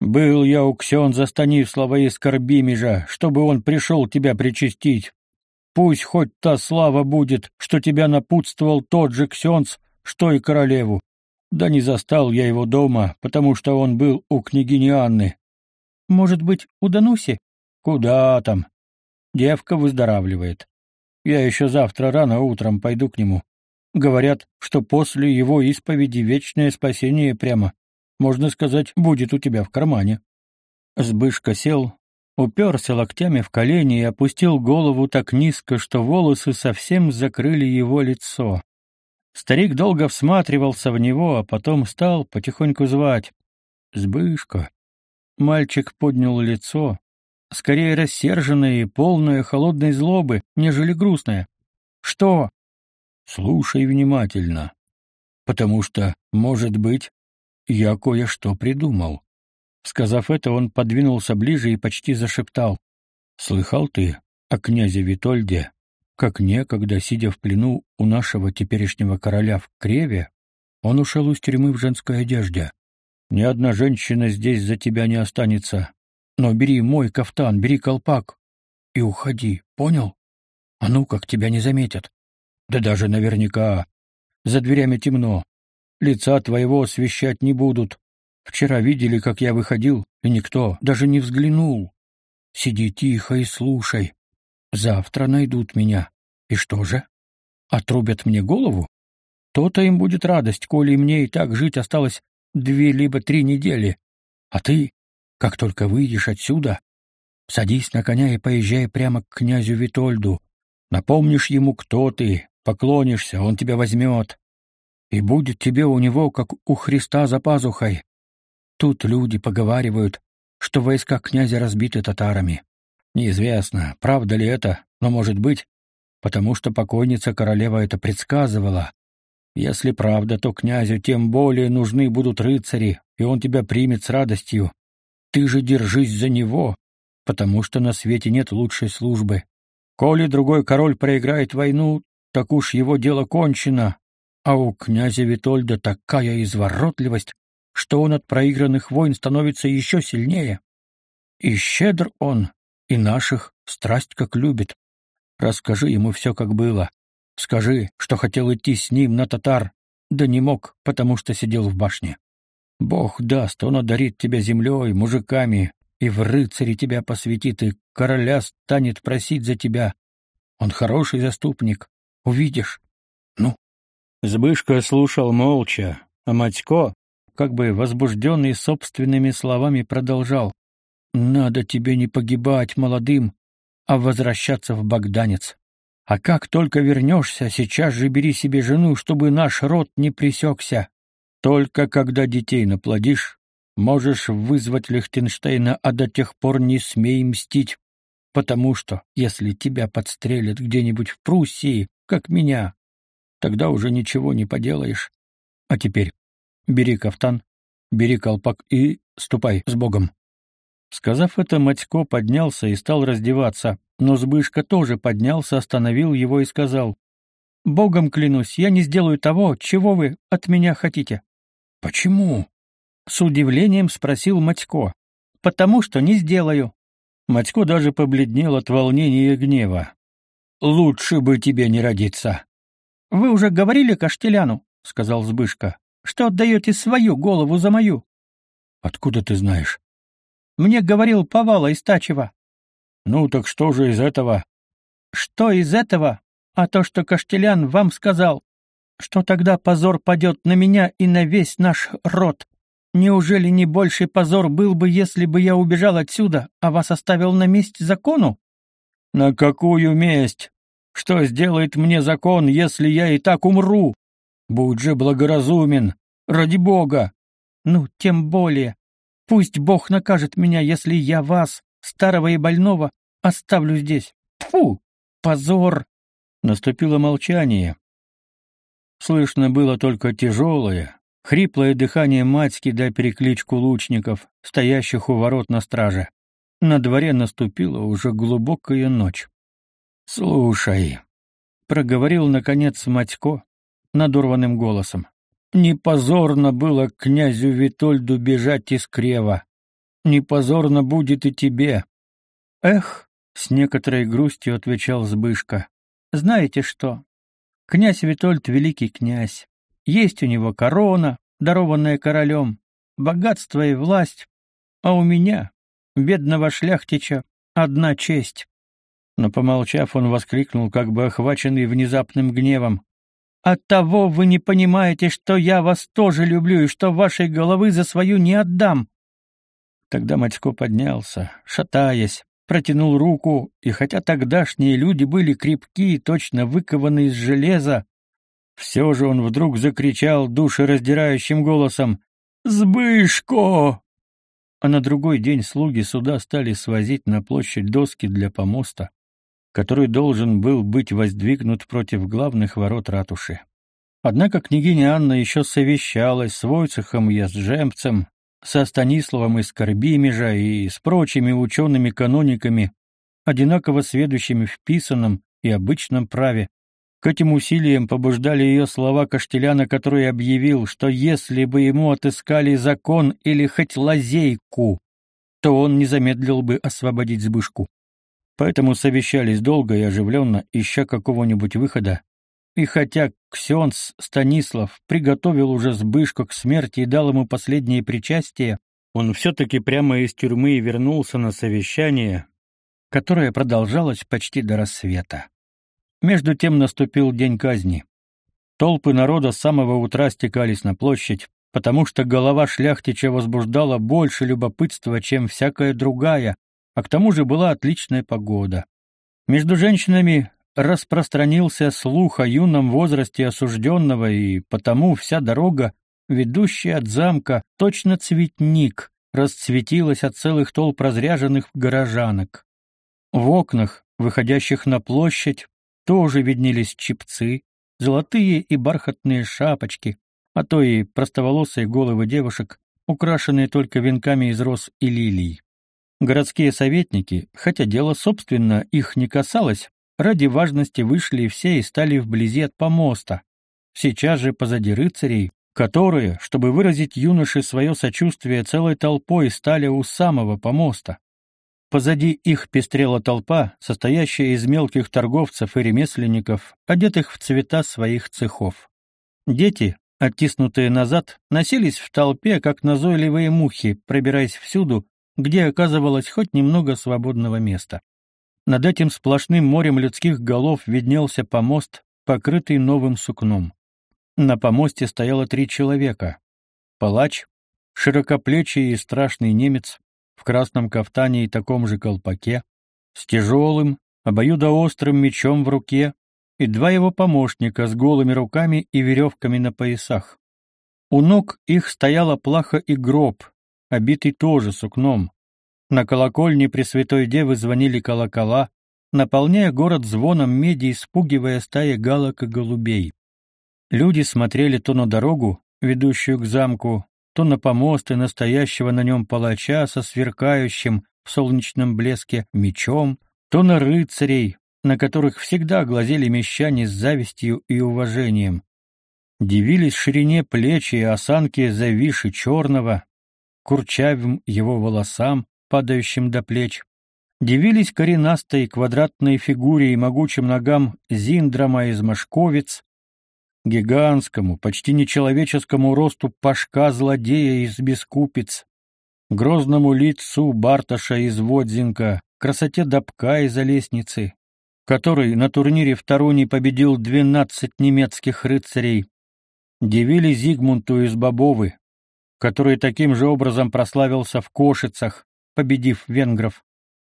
Был я у Ксенза Станислава из Карбимежа, чтобы он пришел тебя причастить. Пусть хоть та слава будет, что тебя напутствовал тот же Ксенз, что и королеву. Да не застал я его дома, потому что он был у княгини Анны. Может быть, у Дануси? Куда там? Девка выздоравливает. Я еще завтра рано утром пойду к нему. Говорят, что после его исповеди вечное спасение прямо можно сказать, будет у тебя в кармане. Сбышка сел, уперся локтями в колени и опустил голову так низко, что волосы совсем закрыли его лицо. Старик долго всматривался в него, а потом стал потихоньку звать. «Сбышка». Мальчик поднял лицо. скорее рассерженное и полное холодной злобы, нежели грустное. Что? Слушай внимательно, потому что, может быть, я кое-что придумал. Сказав это, он подвинулся ближе и почти зашептал. Слыхал ты о князе Витольде, как некогда, сидя в плену у нашего теперешнего короля в Креве, он ушел из тюрьмы в женской одежде. Ни одна женщина здесь за тебя не останется. Но бери мой кафтан, бери колпак и уходи, понял? А ну, как тебя не заметят. Да даже наверняка. За дверями темно. Лица твоего освещать не будут. Вчера видели, как я выходил, и никто даже не взглянул. Сиди тихо и слушай. Завтра найдут меня. И что же? Отрубят мне голову? То-то им будет радость, коли мне и так жить осталось две либо три недели. А ты, как только выйдешь отсюда, садись на коня и поезжай прямо к князю Витольду. Напомнишь ему, кто ты, поклонишься, он тебя возьмет. И будет тебе у него, как у Христа за пазухой. Тут люди поговаривают, что войска князя разбиты татарами. Неизвестно, правда ли это, но может быть, потому что покойница королева это предсказывала. Если правда, то князю тем более нужны будут рыцари, и он тебя примет с радостью. Ты же держись за него, потому что на свете нет лучшей службы. Коли другой король проиграет войну, так уж его дело кончено, а у князя Витольда такая изворотливость, что он от проигранных войн становится еще сильнее. И щедр он, и наших страсть как любит. Расскажи ему все, как было. Скажи, что хотел идти с ним на татар, да не мог, потому что сидел в башне. Бог даст, он одарит тебя землей, мужиками, и в рыцари тебя посвятит, и короля станет просить за тебя. Он хороший заступник. Увидишь. Збышка слушал молча, а Матько, как бы возбужденный собственными словами, продолжал. «Надо тебе не погибать молодым, а возвращаться в Богданец. А как только вернешься, сейчас же бери себе жену, чтобы наш род не пресекся. Только когда детей наплодишь, можешь вызвать Лихтенштейна, а до тех пор не смей мстить, потому что, если тебя подстрелят где-нибудь в Пруссии, как меня, тогда уже ничего не поделаешь. А теперь бери кафтан, бери колпак и ступай с Богом. Сказав это, Матько поднялся и стал раздеваться, но Збышка тоже поднялся, остановил его и сказал, «Богом клянусь, я не сделаю того, чего вы от меня хотите». «Почему?» — с удивлением спросил Матько. «Потому что не сделаю». Матько даже побледнел от волнения и гнева. «Лучше бы тебе не родиться». «Вы уже говорили Каштеляну», — сказал Збышка, — «что отдаете свою голову за мою». «Откуда ты знаешь?» Мне говорил Повала из Тачева. Ну так что же из этого? Что из этого? А то, что Каштелян вам сказал, что тогда позор падет на меня и на весь наш род. Неужели не больший позор был бы, если бы я убежал отсюда, а вас оставил на месть закону? На какую месть? Что сделает мне закон, если я и так умру? Будь же благоразумен, ради бога. Ну, тем более. Пусть Бог накажет меня, если я вас, старого и больного, оставлю здесь. Тфу! Позор!» Наступило молчание. Слышно было только тяжелое, хриплое дыхание матьки да перекличку лучников, стоящих у ворот на страже. На дворе наступила уже глубокая ночь. «Слушай», — проговорил, наконец, Матько надорванным голосом, не позорно было князю Витольду бежать из Крева. Не позорно будет и тебе. Эх, с некоторой грустью отвечал Збышка. Знаете что? Князь Витольд — великий князь. Есть у него корона, дарованная королем, богатство и власть, а у меня, бедного шляхтича, одна честь. Но, помолчав, он воскликнул, как бы охваченный внезапным гневом. Оттого вы не понимаете, что я вас тоже люблю и что вашей головы за свою не отдам. Тогда Матько поднялся, шатаясь, протянул руку, и хотя тогдашние люди были крепкие, точно выкованы из железа, все же он вдруг закричал душераздирающим голосом «Сбышко!» а на другой день слуги суда стали свозить на площадь доски для помоста, который должен был быть воздвигнут против главных ворот ратуши. Однако княгиня Анна еще совещалась с Войцехом Ясжемцем, со Станиславом из Карбимежа и с прочими учеными-канониками, одинаково сведущими в писаном и обычном праве. К этим усилиям побуждали ее слова Каштеляна, который объявил, что если бы ему отыскали закон или хоть лазейку, то он не замедлил бы освободить Збышку. Поэтому совещались долго и оживленно, ища какого-нибудь выхода, и хотя Ксенс Станислав приготовил уже Сбышку к смерти и дал ему последнее причастие, он все-таки прямо из тюрьмы вернулся на совещание, которое продолжалось почти до рассвета. Между тем наступил день казни. Толпы народа с самого утра стекались на площадь, потому что голова шляхтича возбуждала больше любопытства, чем всякая другая, а к тому же была отличная погода. Между женщинами распространился слух о юном возрасте осужденного, и потому вся дорога, ведущая от замка, точно цветник, расцветилась от целых толп разряженных горожанок. В окнах, выходящих на площадь, тоже виднелись чипцы, золотые и бархатные шапочки, а то и простоволосые головы девушек, украшенные только венками из роз и лилий. Городские советники, хотя дело, собственно, их не касалось, Ради важности вышли все и стали вблизи от помоста. Сейчас же позади рыцарей, которые, чтобы выразить юноше свое сочувствие целой толпой, стали у самого помоста. Позади их пестрела толпа, состоящая из мелких торговцев и ремесленников, одетых в цвета своих цехов. Дети, оттиснутые назад, носились в толпе, как назойливые мухи, пробираясь всюду, где оказывалось хоть немного свободного места. Над этим сплошным морем людских голов виднелся помост, покрытый новым сукном. На помосте стояло три человека. Палач, широкоплечий и страшный немец, в красном кафтане и таком же колпаке, с тяжелым, обоюдоострым мечом в руке, и два его помощника с голыми руками и веревками на поясах. У ног их стояла плаха и гроб, обитый тоже сукном, на колокольне Пресвятой Девы звонили колокола, наполняя город звоном меди и спугивая стаи галок и голубей. Люди смотрели то на дорогу, ведущую к замку, то на помосты настоящего на нем палача со сверкающим в солнечном блеске мечом, то на рыцарей, на которых всегда глазели мещане с завистью и уважением. Дивились ширине плеч и осанке завиши черного, курчавым его волосам, падающим до плеч, дивились коренастой квадратной фигуре и могучим ногам Зиндрома из Машковиц, гигантскому, почти нечеловеческому росту пашка-злодея из Бескупиц, грозному лицу Барташа из Водзинка, красоте Добка из-за лестницы, который на турнире в Таруне победил двенадцать немецких рыцарей, дивили Зигмунту из Бобовы, который таким же образом прославился в Кошицах, победив венгров,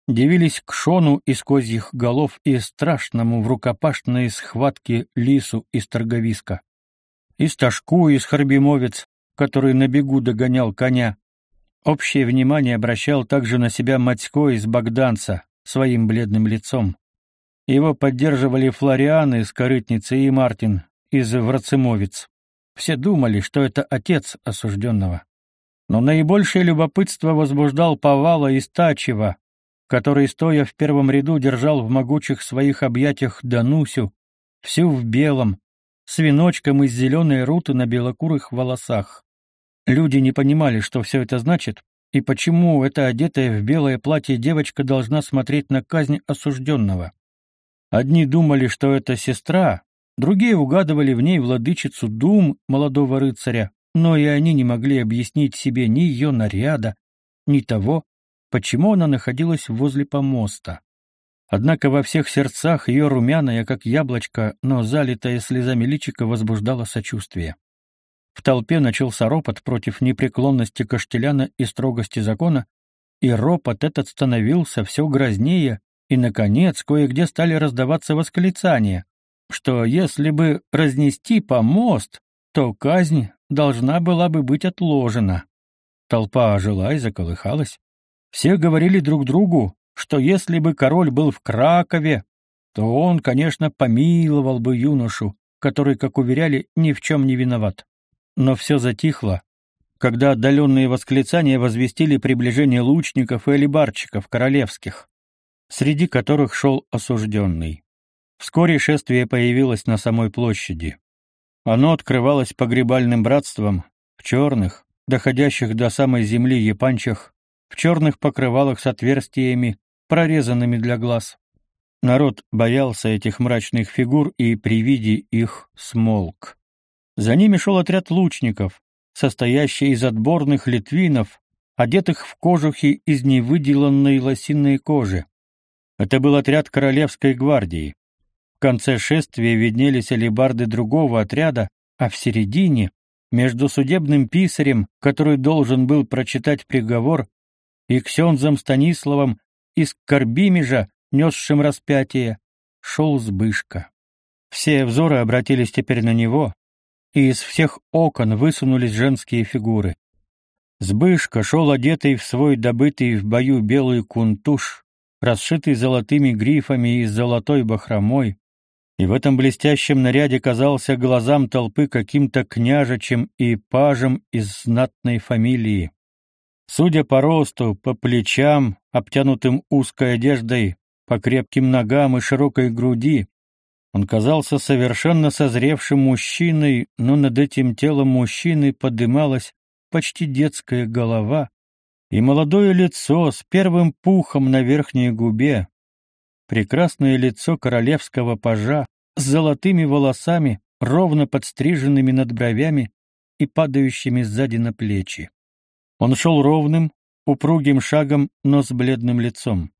дивились к Шону из козьих голов и страшному в рукопашной схватке лису из Торговиска, и Сташку из Харбимовец, который на бегу догонял коня. Общее внимание обращал также на себя Матько из Богданца своим бледным лицом. Его поддерживали Флориан из Корытницы и Мартин из Врацемовец. Все думали, что это отец осужденного. Но наибольшее любопытство возбуждал Повала из Тачева, который, стоя в первом ряду, держал в могучих своих объятиях Данусю, всю в белом, с веночком из зеленой руты на белокурых волосах. Люди не понимали, что все это значит, и почему эта одетая в белое платье девочка должна смотреть на казнь осужденного. Одни думали, что это сестра, другие угадывали в ней владычицу дум молодого рыцаря, но и они не могли объяснить себе ни ее наряда, ни того, почему она находилась возле помоста. Однако во всех сердцах ее румяная, как яблочко, но залитая слезами личико возбуждало сочувствие. В толпе начался ропот против непреклонности Каштеляна и строгости закона, и ропот этот становился все грознее, и, наконец, кое-где стали раздаваться восклицания, что если бы разнести помост, то казнь должна была бы быть отложена. Толпа ожила и заколыхалась. Все говорили друг другу, что если бы король был в Кракове, то он, конечно, помиловал бы юношу, который, как уверяли, ни в чем не виноват. Но все затихло, когда отдаленные восклицания возвестили приближение лучников и алибарчиков королевских, среди которых шел осужденный. Вскоре шествие появилось на самой площади. Оно открывалось погребальным братством, в черных, доходящих до самой земли япанчах, в черных покрывалах с отверстиями, прорезанными для глаз. Народ боялся этих мрачных фигур и при виде их смолк. За ними шел отряд лучников, состоящий из отборных литвинов, одетых в кожухи из невыделанной лосиной кожи. Это был отряд королевской гвардии. В конце шествия виднелись алебарды другого отряда, а в середине, между судебным писарем, который должен был прочитать приговор, и ксензом Станиславом из Карбимежа, несшим распятие, шел Збышка. Все взоры обратились теперь на него, и из всех окон высунулись женские фигуры. Збышка шел одетый в свой добытый в бою белый кунтуш, расшитый золотыми грифами и золотой бахромой, и в этом блестящем наряде казался глазам толпы каким-то княжичем и пажем из знатной фамилии. Судя по росту, по плечам, обтянутым узкой одеждой, по крепким ногам и широкой груди, он казался совершенно созревшим мужчиной, но над этим телом мужчины подымалась почти детская голова и молодое лицо с первым пухом на верхней губе, прекрасное лицо королевского пажа с золотыми волосами, ровно подстриженными над бровями и падающими сзади на плечи. Он шел ровным, упругим шагом, но с бледным лицом.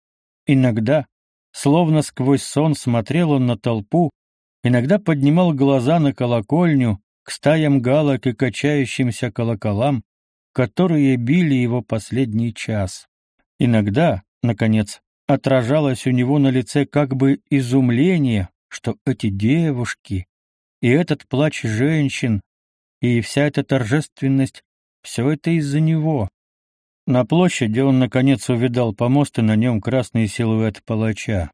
Иногда, Словно сквозь сон смотрел он на толпу, иногда поднимал глаза на колокольню, к стаям галок и качающимся колоколам, которые били его последний час. Иногда, наконец, отражалось у него на лице как бы изумление, что эти девушки и этот плач женщин и вся эта торжественность — все это из-за него. На площади он, наконец, увидал помост и на нем красный силуэт палача.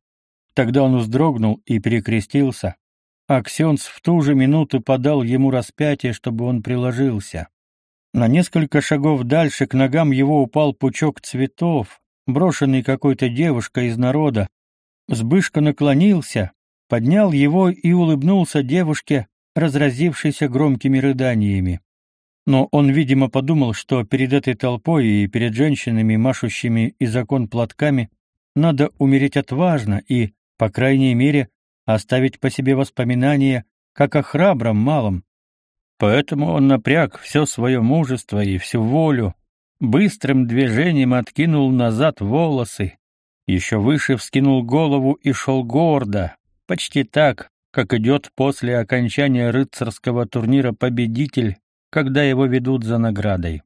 Тогда он вздрогнул и перекрестился, а Ксенц в ту же минуту подал ему распятие, чтобы он приложился. На несколько шагов дальше к ногам его упал пучок цветов, брошенный какой-то девушкой из народа. Сбышка наклонился, поднял его и улыбнулся девушке, разразившейся громкими рыданиями. Но он, видимо, подумал, что перед этой толпой и перед женщинами, машущими из окон платками, надо умереть отважно и, по крайней мере, оставить по себе воспоминания, как о храбром малом. Поэтому он напряг все свое мужество и всю волю, быстрым движением откинул назад волосы, еще выше вскинул голову и шел гордо, почти так, как идет после окончания рыцарского турнира победитель когда его ведут за наградой.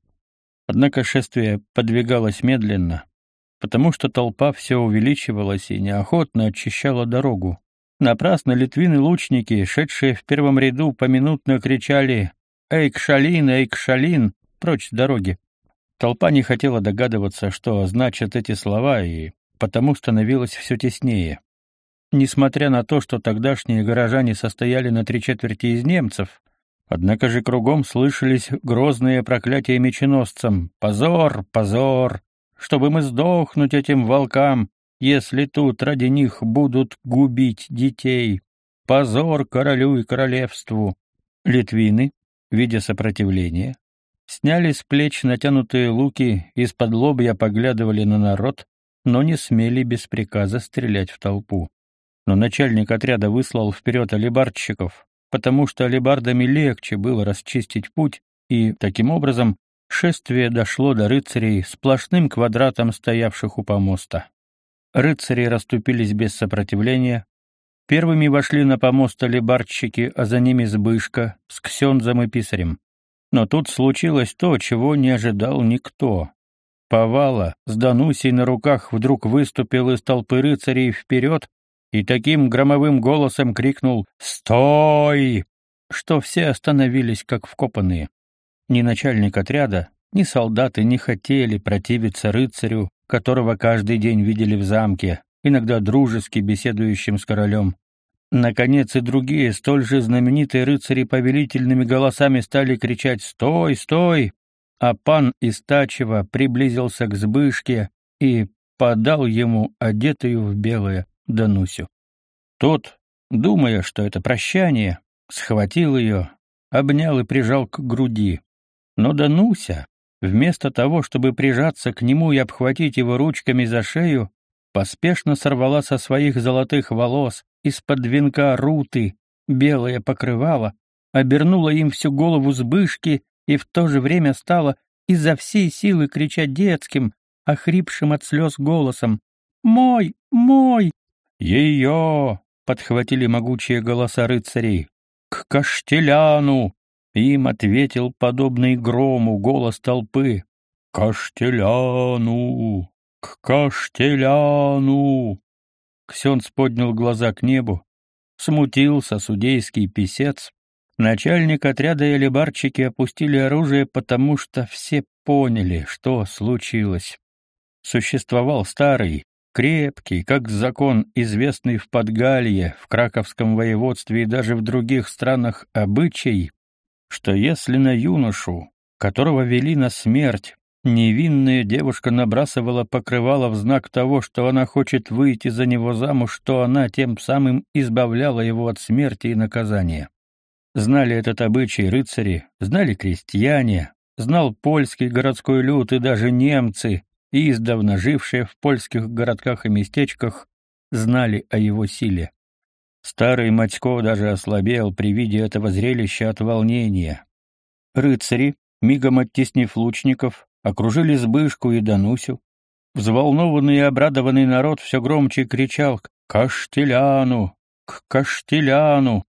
Однако шествие подвигалось медленно, потому что толпа все увеличивалась и неохотно очищала дорогу. Напрасно литвины-лучники, шедшие в первом ряду, поминутно кричали «Эйк-шалин! Эйк-шалин!» прочь с дороги. Толпа не хотела догадываться, что значат эти слова, и потому становилось все теснее. Несмотря на то, что тогдашние горожане состояли на три четверти из немцев, Однако же кругом слышались грозные проклятия меченосцам. «Позор! Позор! Чтобы мы сдохнуть этим волкам, если тут ради них будут губить детей! Позор королю и королевству!» Литвины, видя сопротивление, сняли с плеч натянутые луки, из-под лобья поглядывали на народ, но не смели без приказа стрелять в толпу. Но начальник отряда выслал вперед алибардщиков, потому что алебардами легче было расчистить путь, и, таким образом, шествие дошло до рыцарей сплошным квадратом стоявших у помоста. Рыцари расступились без сопротивления. Первыми вошли на помост алебардщики, а за ними Збышка с Ксензом и Писарем. Но тут случилось то, чего не ожидал никто. Повала с Данусей на руках вдруг выступил из толпы рыцарей вперед и таким громовым голосом крикнул «Стой!», что все остановились как вкопанные. Ни начальник отряда, ни солдаты не хотели противиться рыцарю, которого каждый день видели в замке, иногда дружески беседующим с королем. Наконец и другие, столь же знаменитые рыцари повелительными голосами стали кричать «Стой, стой!», а пан Истачева приблизился к Збышке и подал ему одетую в белое Данусю. Тот, думая, что это прощание, схватил ее, обнял и прижал к груди. Но Дануся, вместо того, чтобы прижаться к нему и обхватить его ручками за шею, поспешно сорвала со своих золотых волос из-под венка руты белое покрывало, обернула им всю голову сбышки и в то же время стала изо всей силы кричать детским, охрипшим от слез голосом «Мой! Мой!» «Ее!» — подхватили могучие голоса рыцарей. «К Каштеляну!» — им ответил подобный грому голос толпы. «Каштеляну! К Каштеляну!» Ксенц поднял глаза к небу. Смутился судейский писец. Начальник отряда и алибарчики опустили оружие, потому что все поняли, что случилось. Существовал старый, крепкий, как закон, известный в Подгалье, в Краковском воеводстве и даже в других странах обычай, что если на юношу, которого вели на смерть, невинная девушка набрасывала покрывало в знак того, что она хочет выйти за него замуж, что она тем самым избавляла его от смерти и наказания. Знали этот обычай рыцари, знали крестьяне, знал польский городской люд и даже немцы, издавна жившие в польских городках и местечках, знали о его силе. Старый Матько даже ослабел при виде этого зрелища от волнения. Рыцари, мигом оттеснив лучников, окружили Збышку и Данусю. Взволнованный и обрадованный народ все громче кричал «К Каштеляну! К Каштеляну!»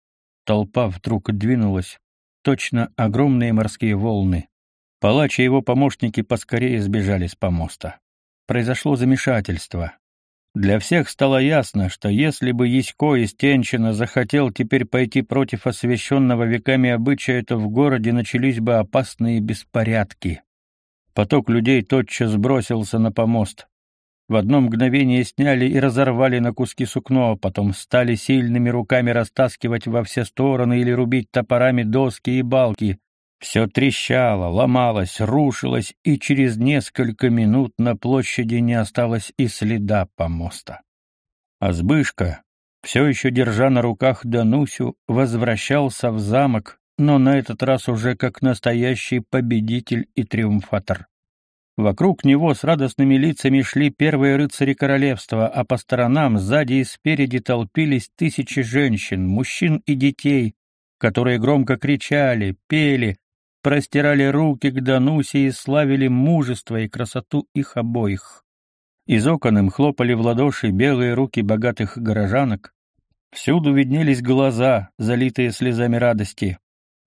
Толпа вдруг двинулась, точно огромные морские волны. Палач и его помощники поскорее сбежали с помоста. Произошло замешательство. Для всех стало ясно, что если бы Ясько из Тенчина захотел теперь пойти против освященного веками обычая, то в городе начались бы опасные беспорядки. Поток людей тотчас бросился на помост. В одно мгновение сняли и разорвали на куски сукно, потом стали сильными руками растаскивать во все стороны или рубить топорами доски и балки. Все трещало, ломалось, рушилось, и через несколько минут на площади не осталось и следа помоста. А Збышка, все еще держа на руках Данусю, возвращался в замок, но на этот раз уже как настоящий победитель и триумфатор. Вокруг него с радостными лицами шли первые рыцари королевства, а по сторонам, сзади и спереди толпились тысячи женщин, мужчин и детей, которые громко кричали, пели, простирали руки к Данусе и славили мужество и красоту их обоих. Из окон им хлопали в ладоши белые руки богатых горожанок. Всюду виднелись глаза, залитые слезами радости.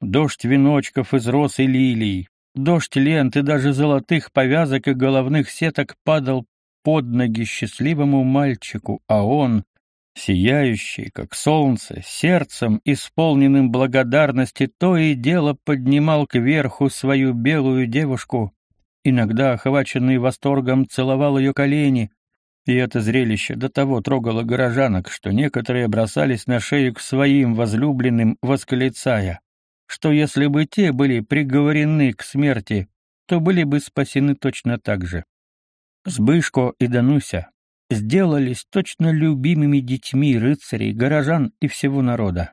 Дождь веночков из роз и лилий, Дождь лент и даже золотых повязок и головных сеток падал под ноги счастливому мальчику, а он, сияющий, как солнце, сердцем, исполненным благодарности, то и дело поднимал кверху свою белую девушку, иногда, охваченный восторгом, целовал ее колени, и это зрелище до того трогало горожанок, что некоторые бросались на шею к своим возлюбленным, восклицая что если бы те были приговорены к смерти, то были бы спасены точно так же. Сбышко и Дануся сделались точно любимыми детьми рыцарей, горожан и всего народа.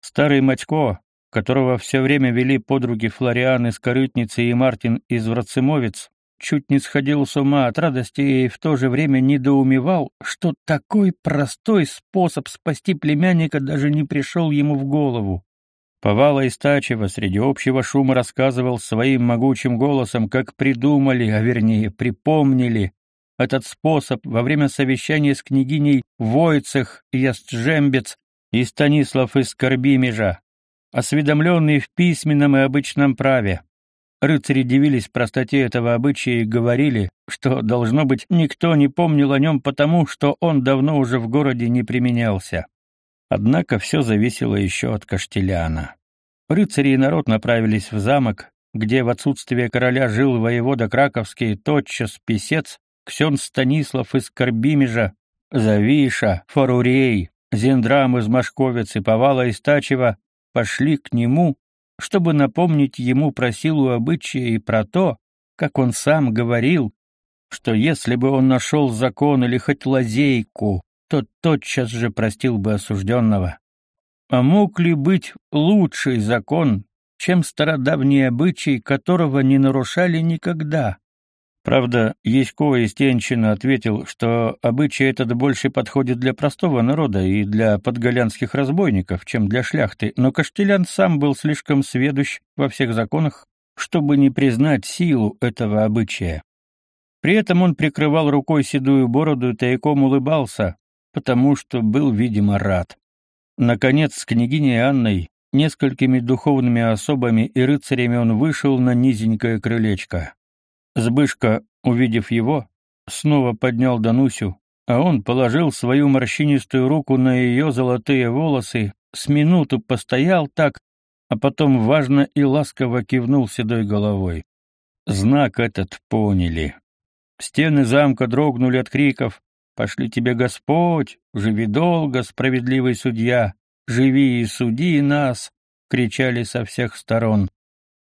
Старый Матько, которого все время вели подруги Флориан из Корытницы и Мартин из Врацемовец, чуть не сходил с ума от радости и в то же время недоумевал, что такой простой способ спасти племянника даже не пришел ему в голову. Повала Истачева среди общего шума рассказывал своим могучим голосом, как придумали, а вернее припомнили, этот способ во время совещания с княгиней Войцех Ястжембец и Станислав из Корбимежа, осведомленные в письменном и обычном праве. Рыцари дивились простоте этого обычая и говорили, что, должно быть, никто не помнил о нем потому, что он давно уже в городе не применялся. Однако все зависело еще от Каштеляна. Рыцари и народ направились в замок, где в отсутствие короля жил воевода Краковский, тотчас писец, Ксен Станислав из Карбимежа, Завиша, Фарурей, Зендрам из Машковицы, Повала из Тачева пошли к нему, чтобы напомнить ему про силу обычая и про то, как он сам говорил, что если бы он нашел закон или хоть лазейку, то тотчас же простил бы осужденного. А мог ли быть лучший закон, чем стародавний обычай, которого не нарушали никогда? Правда, Есько из Тенчина ответил, что обычай этот больше подходит для простого народа и для подголянских разбойников, чем для шляхты, но Каштелян сам был слишком сведущ во всех законах, чтобы не признать силу этого обычая. При этом он прикрывал рукой седую бороду и тайком улыбался, потому что был, видимо, рад. Наконец, с княгиней Анной, несколькими духовными особами и рыцарями он вышел на низенькое крылечко. Сбышка, увидев его, снова поднял Данусю, а он положил свою морщинистую руку на ее золотые волосы, с минуту постоял так, а потом важно и ласково кивнул седой головой. Знак этот поняли. Стены замка дрогнули от криков «Пошли тебе Господь! Живи долго, справедливый судья! Живи и суди нас!» — кричали со всех сторон.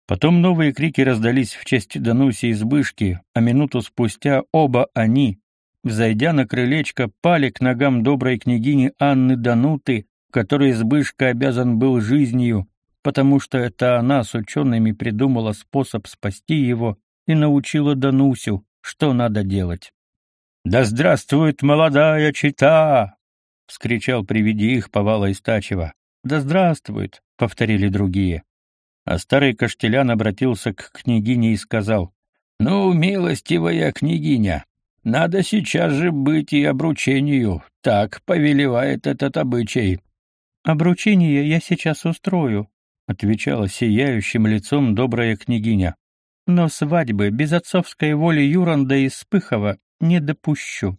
Потом новые крики раздались в честь Дануси и Збышки, а минуту спустя оба они, взойдя на крылечко, пали к ногам доброй княгини Анны Дануты, которой Збышка обязан был жизнью, потому что это она с учеными придумала способ спасти его и научила Данусю, что надо делать. «Да здравствует молодая чита!» — вскричал при виде их Повала Истачева. «Да здравствует!» — повторили другие. А старый Каштелян обратился к княгине и сказал, «Ну, милостивая княгиня, надо сейчас же быть и обручению, так повелевает этот обычай». «Обручение я сейчас устрою», — отвечала сияющим лицом добрая княгиня. «Но свадьбы без отцовской воли Юранда и Спыхова не допущу».